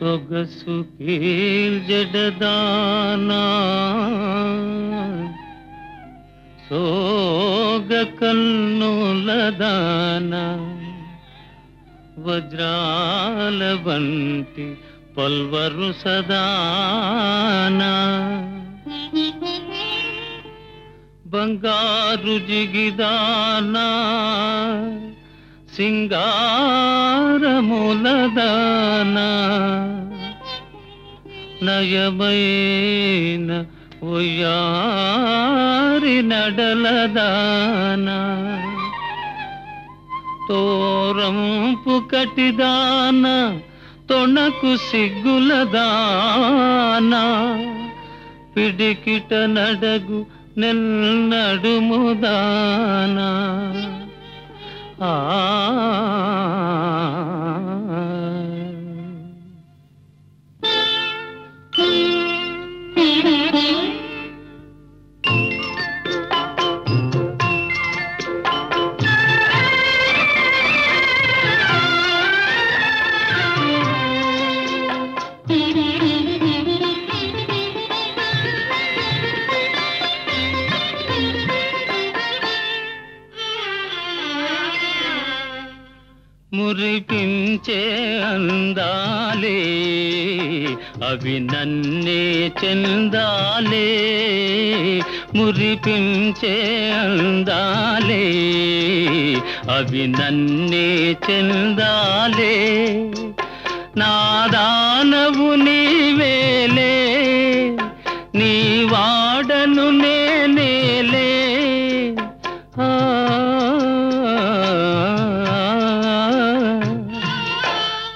సొగసు జడదానా. సోగ కన్నులదానా వజ్రాల వంటి పల్వరు సదానా. బంగారు జిగిదానా. సింగారములదానా నయమైన ఉయ్యారి నడలదానా తోరంపు కటిదాన తొణకు సిగ్గులదానా పిడికిట నడగు నెల్ నడుముదానా ஆ మురిపించే అందాలే అవి నన్నే చెందాలే. మురిపించే అందాలే అవి నన్నే చెందాలే.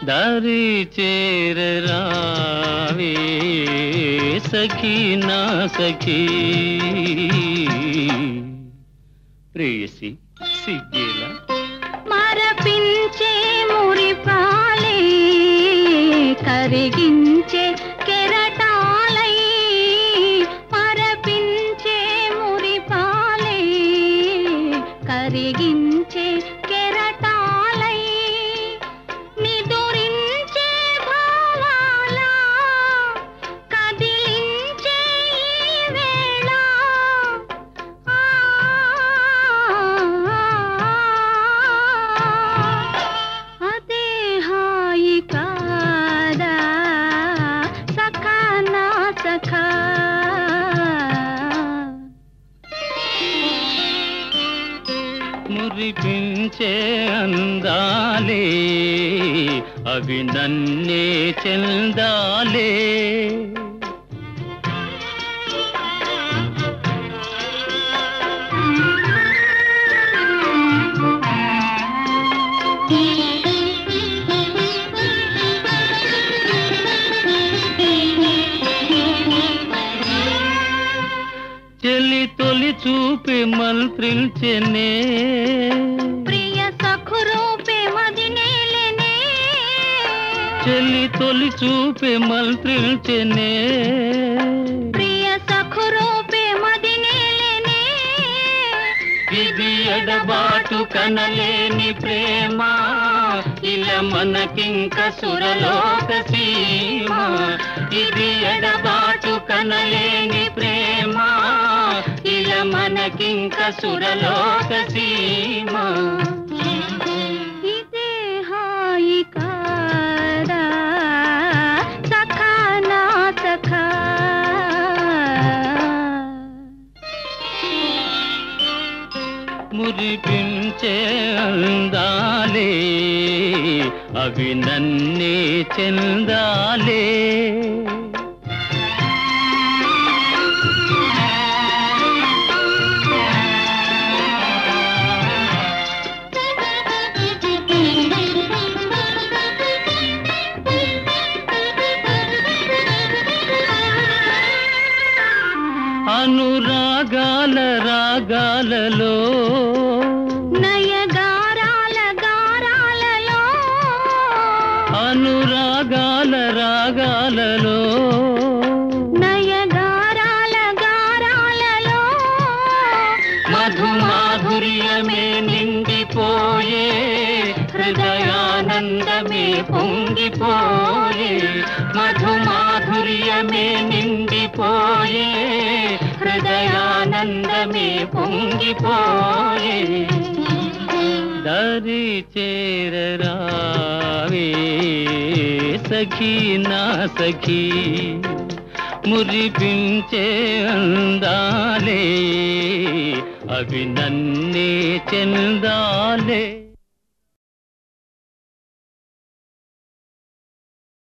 దారి చేరరావే సఖీ నా సఖీ. ప్రేయసి సిగ్గేల. మరపించే మురిపాలే కరిగించే కెరటాలై. మరపించే మురిపాలే కరిగించే మురిపించే అందాలే అవి నన్నే చెందాలే. చెల్లి తొలి చూపి మంత్రించెనే చెల్లి తొలి చూపి మంత్రించెనే ప్రియ సఖురూపే మదినేలెనే ఇది ఎడబాటు కనలేని ప్రేమ. ఇలా మనకింక సురలోక సీమ. ఇది ఎడబాటు కనలేని ప్రేమ. ఇలా మనకింక సురలోక సీమ. మురిపించే అందాలే అవి నన్నే చెందాలే అనురాగాల రాగాలలో నిండిపోయే హృదయానందమే పొంగిపోయే నిండిపోయే మధు మాధుర్యమే నిండిపోయే హృదయానందమే పొంగిపోయే దరి చేరరావే సఖీ నా సఖీ మురిపించే అందాలే అవి నన్నే చెందాలే